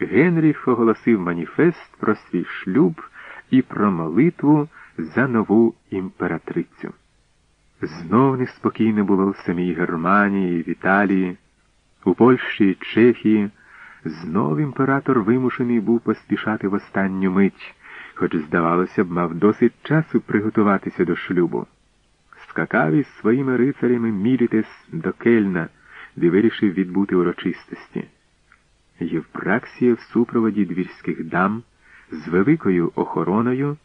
Генріх оголосив маніфест про свій шлюб і про молитву за нову імператрицю. Знов неспокійно було в самій Германії, в Італії, у Польщі, Чехії. Знов імператор вимушений був поспішати в останню мить, хоч, здавалося б, мав досить часу приготуватися до шлюбу. Скакав із своїми рицарями Мілітес до Кельна, де вирішив відбути урочистості. Євпраксія в супроводі двірських дам з великою охороною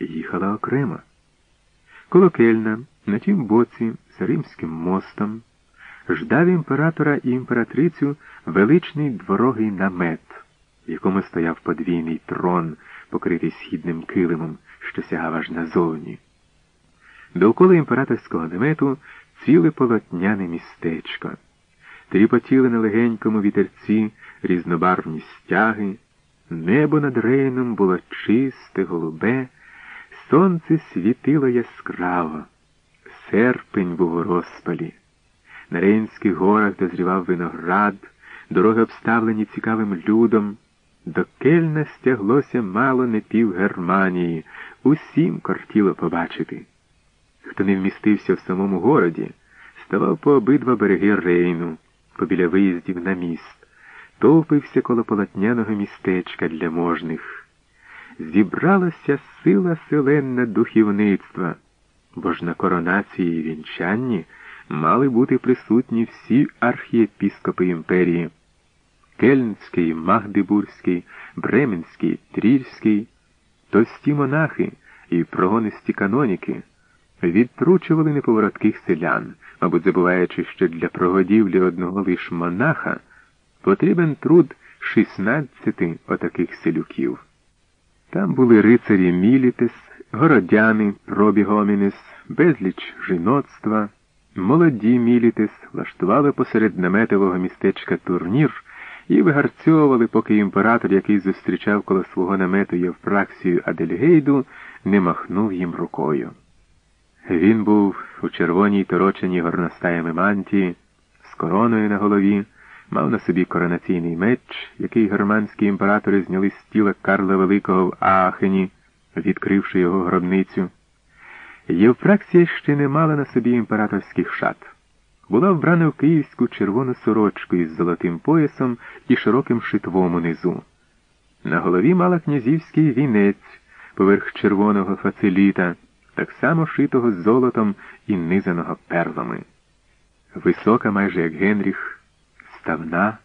їхала окремо. Коло Кельна, на тім боці, за римським мостом, ждав імператора і імператрицю величний дворогий намет, в якому стояв подвійний трон, покритий східним килимом, що сягав аж назовні. Довкола імператорського намету ціле полотняне містечко, тріпотіли на легенькому вітерці різнобарвні стяги, небо над рейном було чисте, голубе, сонце світило яскраво, серпень був у розпалі. На Рейнських горах дозрівав виноград, дороги обставлені цікавим людом. До Кельна стяглося мало не пів Германії, усім кортіло побачити. Хто не вмістився в самому городі, ставав по обидва береги Рейну, побіля виїздів на міст, товпився коло полотняного містечка для можних. Зібралася сила селенна духівництва, бо ж на коронації і вінчанні мали бути присутні всі архієпіскопи імперії Кельнський, Магдебурзький, Бременський, Трільський, товсті монахи і прогонисті каноніки відтручували неповоротких селян, мабуть, забуваючи, що для прогодівлі одного лиш монаха потрібен труд 16 отаких селюків. Там були рицарі Мілітес, городяни, пробігомінес, безліч жіноцтва. Молоді Мілітес влаштували посеред наметового містечка турнір і вигарцьовували, поки імператор, який зустрічав коло свого намету Євпраксію Адельгейду, не махнув їм рукою. Він був у червоній тороченій горностаями мантії, з короною на голові, мав на собі коронаційний меч, який германські імператори зняли з тіла Карла Великого в Аахені, відкривши його гробницю. Євпраксія ще не мала на собі імператорських шат. Була вбрана в київську червону сорочку із золотим поясом і широким шитвом унизу. На голові мала князівський вінець поверх червоного фацеліта, так само шитого золотом і низаного перлами. Висока, майже як Генріх, ставна,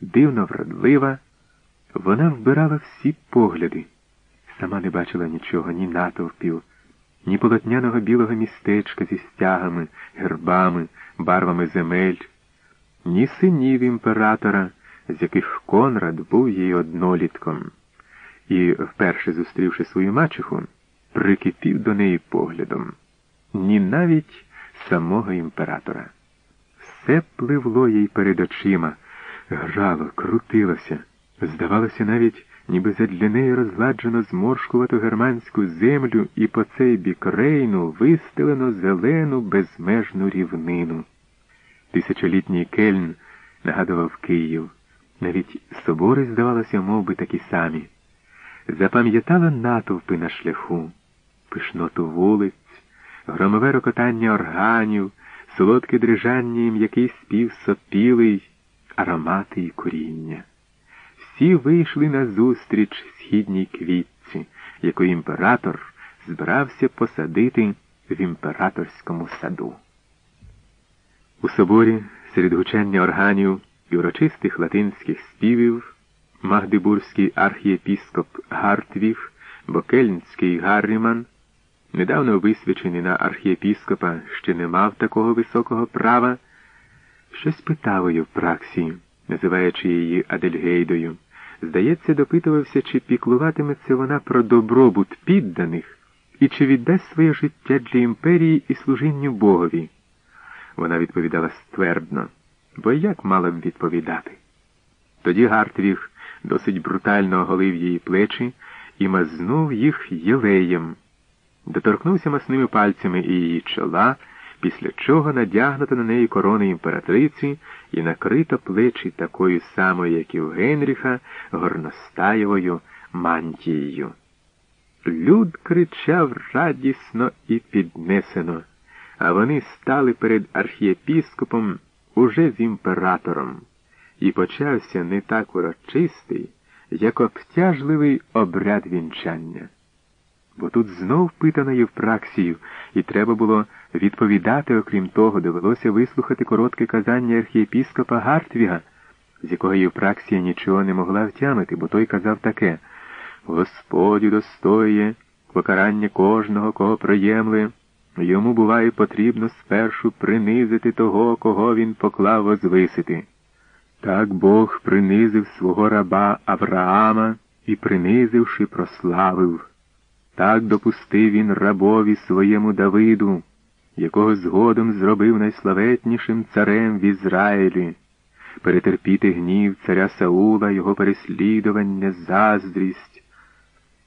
дивно вродлива, вона вбирала всі погляди, сама не бачила нічого, ні натовпів ні полотняного білого містечка зі стягами, гербами, барвами земель, ні синів імператора, з яких Конрад був її однолітком, і, вперше зустрівши свою мачеху, прикипів до неї поглядом, ні навіть самого імператора. Все пливло їй перед очима, грало, крутилося, здавалося навіть ніби задля неї розгладжено зморшкувату германську землю і по цей бік рейну вистелено зелену безмежну рівнину. Тисячолітній кельн нагадував Київ. Навіть собори, здавалося, мов би, такі самі. Запам'ятала натовпи на шляху, пишноту вулиць, громове рокотання органів, солодке дрижання і м'який спів сопілий, аромати і коріння всі вийшли на зустріч східній квітці, яку імператор збирався посадити в імператорському саду. У соборі серед гучання органів і урочистих латинських співів Магдебурзький архієпіскоп Гартвіг, Бокельнський Гарріман, недавно висвячений на архієпіскопа, ще не мав такого високого права, щось питав у праксі називаючи її Адельгейдою, здається, допитувався, чи піклуватиметься вона про добробут підданих і чи віддасть своє життя для імперії і служінню Богові. Вона відповідала ствердно, бо як мала б відповідати? Тоді Гартвіг досить брутально оголив її плечі і мазнув їх єлеєм, доторкнувся масними пальцями і її чола, після чого надягнута на неї корона імператриці і накрита плечі такою самою, як і у Генріха, горностаєвою мантією. Люд кричав радісно і піднесено, а вони стали перед архієпіскопом уже з імператором, і почався не так урочистий, як обтяжливий обряд вінчання. Бо тут знов питано Євпраксію, і треба було відповідати, окрім того, довелося вислухати коротке казання архієпіскопа Гартвіга, з якого Євпраксія нічого не могла втямити, бо той казав таке Господь достоє покарання кожного, кого приємли. Йому буває потрібно спершу принизити того, кого він поклав возвисити. Так Бог принизив свого раба Авраама і, принизивши, прославив. Так допустив він рабові своєму Давиду, якого згодом зробив найславетнішим царем в Ізраїлі, перетерпіти гнів царя Саула, його переслідування, заздрість.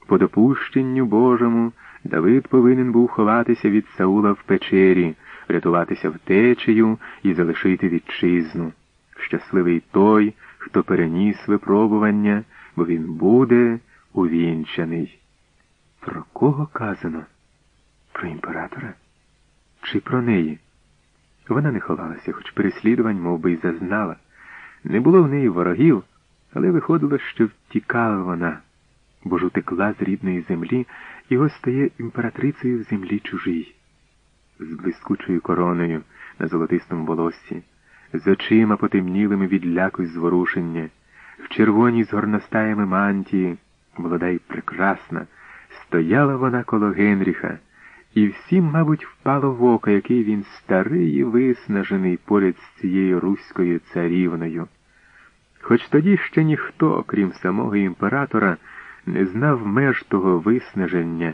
По допущенню Божому Давид повинен був ховатися від Саула в печері, рятуватися втечею і залишити вітчизну. Щасливий той, хто переніс випробування, бо він буде увінчаний. Про кого казано? Про імператора? Чи про неї? Вона не ховалася, хоч переслідувань мов би, й зазнала. Не було в неї ворогів, але виходило, що втікала вона, бо ж утекла з рідної землі і ось стає імператрицею в землі чужій, з блискучою короною на золотистому волоссі, з очима потемнілими від ляку й зворушення, в червоній з горностаями мантії, молода й прекрасна. Стояла вона коло Генріха, і всім, мабуть, впало в око, який він старий і виснажений поряд з цією руською царівною. Хоч тоді ще ніхто, крім самого імператора, не знав меж того виснаження.